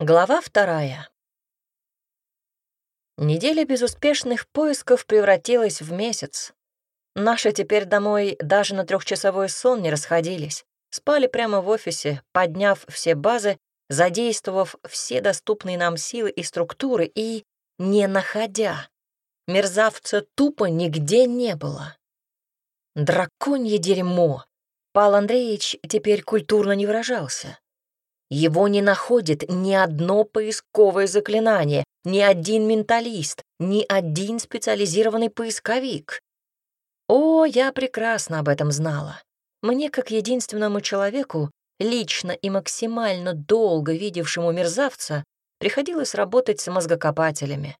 Глава вторая. Неделя безуспешных поисков превратилась в месяц. Наши теперь домой даже на трехчасовой сон не расходились. Спали прямо в офисе, подняв все базы, задействовав все доступные нам силы и структуры и не находя. Мерзавца тупо нигде не было. Драконье дерьмо. Пал Андреевич теперь культурно не выражался. Его не находит ни одно поисковое заклинание, ни один менталист, ни один специализированный поисковик. О, я прекрасно об этом знала. Мне, как единственному человеку, лично и максимально долго видевшему мерзавца, приходилось работать с мозгокопателями.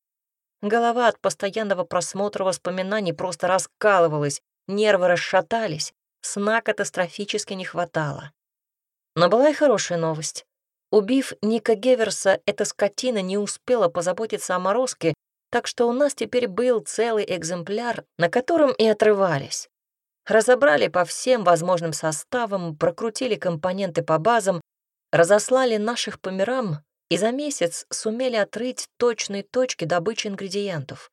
Голова от постоянного просмотра воспоминаний просто раскалывалась, нервы расшатались, сна катастрофически не хватало. Но была и хорошая новость. Убив Ника Геверса, эта скотина не успела позаботиться о морозке, так что у нас теперь был целый экземпляр, на котором и отрывались. Разобрали по всем возможным составам, прокрутили компоненты по базам, разослали наших по мирам и за месяц сумели отрыть точные точки добычи ингредиентов.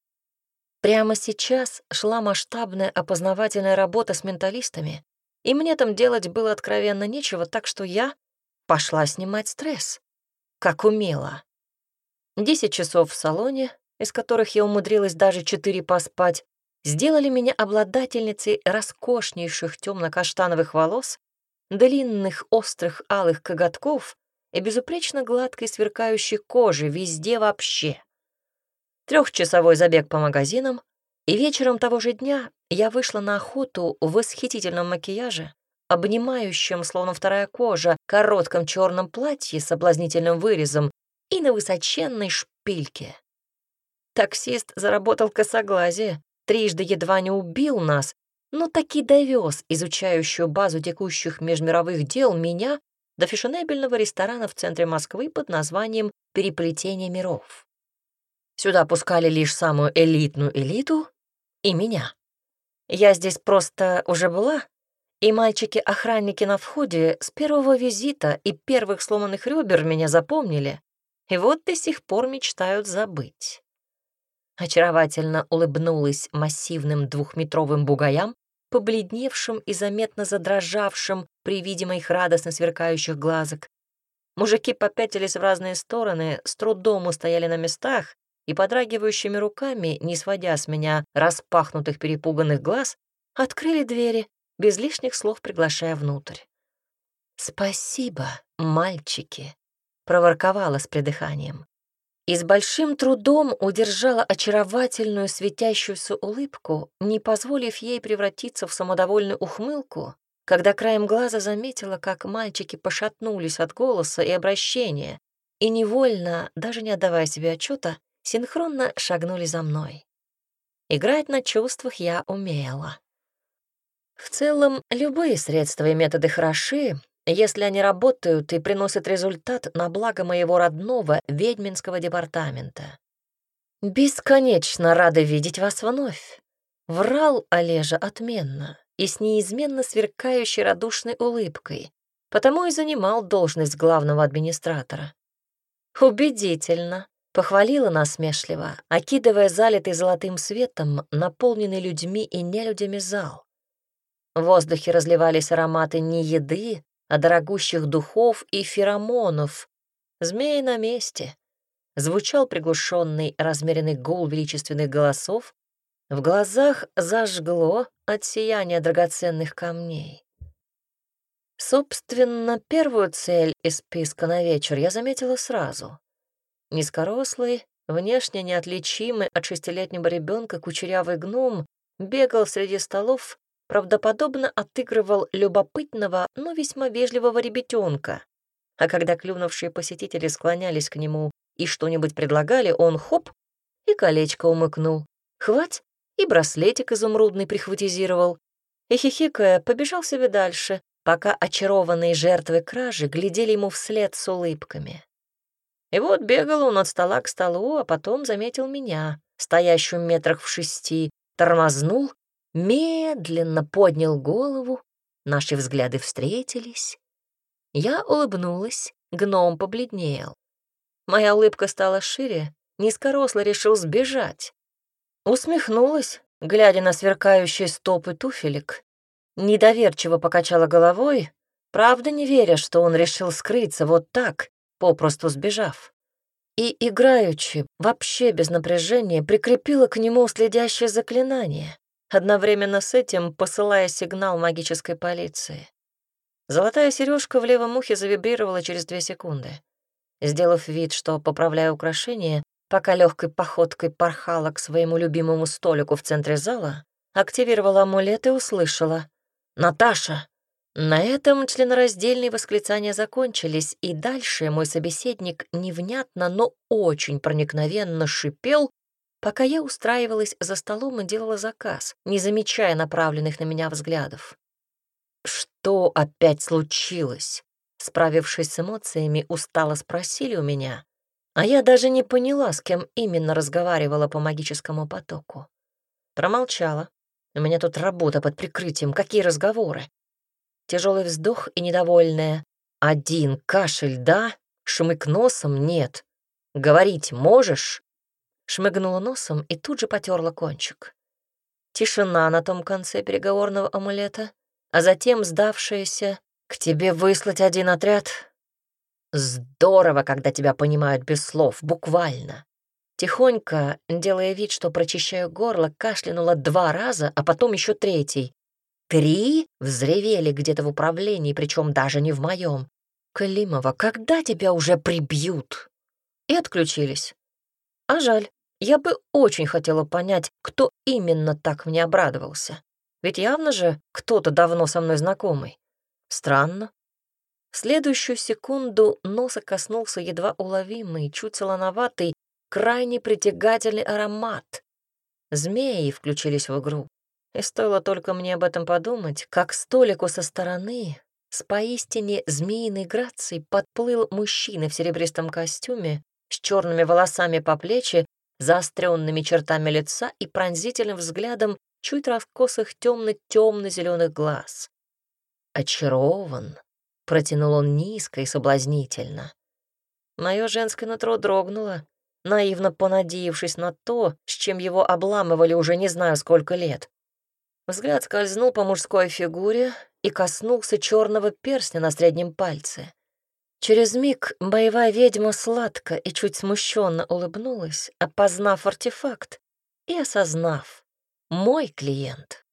Прямо сейчас шла масштабная опознавательная работа с менталистами, и мне там делать было откровенно нечего, так что я пошла снимать стресс, как умела. Десять часов в салоне, из которых я умудрилась даже четыре поспать, сделали меня обладательницей роскошнейших темно-каштановых волос, длинных острых алых коготков и безупречно гладкой сверкающей кожи везде вообще. Трехчасовой забег по магазинам, и вечером того же дня я вышла на охоту в восхитительном макияже, обнимающем, словно вторая кожа, коротком черном платье с соблазнительным вырезом и на высоченной шпильке. Таксист заработал косоглазие, трижды едва не убил нас, но таки довез изучающую базу текущих межмировых дел меня до фешенебельного ресторана в центре Москвы под названием «Переплетение миров». Сюда пускали лишь самую элитную элиту и меня. Я здесь просто уже была, и мальчики-охранники на входе с первого визита и первых сломанных ребер меня запомнили, и вот до сих пор мечтают забыть. Очаровательно улыбнулась массивным двухметровым бугаям, побледневшим и заметно задрожавшим при виде моих радостно сверкающих глазок. Мужики попятились в разные стороны, с трудом устояли на местах и подрагивающими руками, не сводя с меня распахнутых перепуганных глаз, открыли двери, без лишних слов приглашая внутрь. «Спасибо, мальчики», — проворковала с придыханием. И с большим трудом удержала очаровательную светящуюся улыбку, не позволив ей превратиться в самодовольную ухмылку, когда краем глаза заметила, как мальчики пошатнулись от голоса и обращения, и невольно, даже не отдавая себе отчета, синхронно шагнули за мной. Играть на чувствах я умела. В целом, любые средства и методы хороши, если они работают и приносят результат на благо моего родного ведьминского департамента. Бесконечно рада видеть вас вновь. Врал Олежа отменно и с неизменно сверкающей радушной улыбкой, потому и занимал должность главного администратора. Убедительно, Похвалила насмешливо, окидывая залитый золотым светом, наполненный людьми и нелюдями зал. В воздухе разливались ароматы не еды, а дорогущих духов и феромонов. Змеи на месте. Звучал приглушенный размеренный гул величественных голосов. В глазах зажгло от сияния драгоценных камней. Собственно, первую цель из списка на вечер я заметила сразу. Низкорослый, внешне неотличимый от шестилетнего ребенка кучерявый гном бегал среди столов, правдоподобно отыгрывал любопытного, но весьма вежливого ребятенка. А когда клюнувшие посетители склонялись к нему и что-нибудь предлагали, он хоп и колечко умыкнул. Хвать и браслетик изумрудный прихватизировал. И, хихикая, побежал себе дальше, пока очарованные жертвы кражи глядели ему вслед с улыбками. И вот бегал он от стола к столу, а потом заметил меня, стоящую метрах в шести, тормознул, медленно поднял голову, наши взгляды встретились. Я улыбнулась, гном побледнел. Моя улыбка стала шире, низкоросло решил сбежать. Усмехнулась, глядя на сверкающие стопы туфелек. Недоверчиво покачала головой, правда не веря, что он решил скрыться вот так, попросту сбежав. И, играючи, вообще без напряжения, прикрепила к нему следящее заклинание, одновременно с этим посылая сигнал магической полиции. Золотая сережка в левом ухе завибрировала через две секунды. Сделав вид, что поправляю украшение, пока легкой походкой порхала к своему любимому столику в центре зала, активировала амулет и услышала «Наташа!». На этом членораздельные восклицания закончились, и дальше мой собеседник невнятно, но очень проникновенно шипел, пока я устраивалась за столом и делала заказ, не замечая направленных на меня взглядов. «Что опять случилось?» Справившись с эмоциями, устало спросили у меня, а я даже не поняла, с кем именно разговаривала по магическому потоку. Промолчала. У меня тут работа под прикрытием, какие разговоры? Тяжелый вздох и недовольная. Один кашель, да? Шмык носом нет. Говорить можешь? Шмыгнула носом и тут же потерла кончик. Тишина на том конце переговорного амулета, а затем сдавшаяся «К тебе выслать один отряд?» «Здорово, когда тебя понимают без слов, буквально». Тихонько, делая вид, что прочищаю горло, кашлянула два раза, а потом еще третий. Три взревели где-то в управлении, причем даже не в моем. «Климова, когда тебя уже прибьют?» И отключились. А жаль, я бы очень хотела понять, кто именно так мне обрадовался. Ведь явно же кто-то давно со мной знакомый. Странно. В следующую секунду носа коснулся едва уловимый, чуть солоноватый, крайне притягательный аромат. Змеи включились в игру. И стоило только мне об этом подумать, как столику со стороны с поистине змеиной грацией подплыл мужчина в серебристом костюме с черными волосами по плечи, заостренными чертами лица и пронзительным взглядом чуть раскосых темно-темно-зеленых глаз очарован», — протянул он низко и соблазнительно. Мое женское нутро дрогнуло, наивно понадеявшись на то, с чем его обламывали уже не знаю сколько лет. Взгляд скользнул по мужской фигуре и коснулся черного перстня на среднем пальце. Через миг боевая ведьма сладко и чуть смущенно улыбнулась, опознав артефакт и осознав — мой клиент.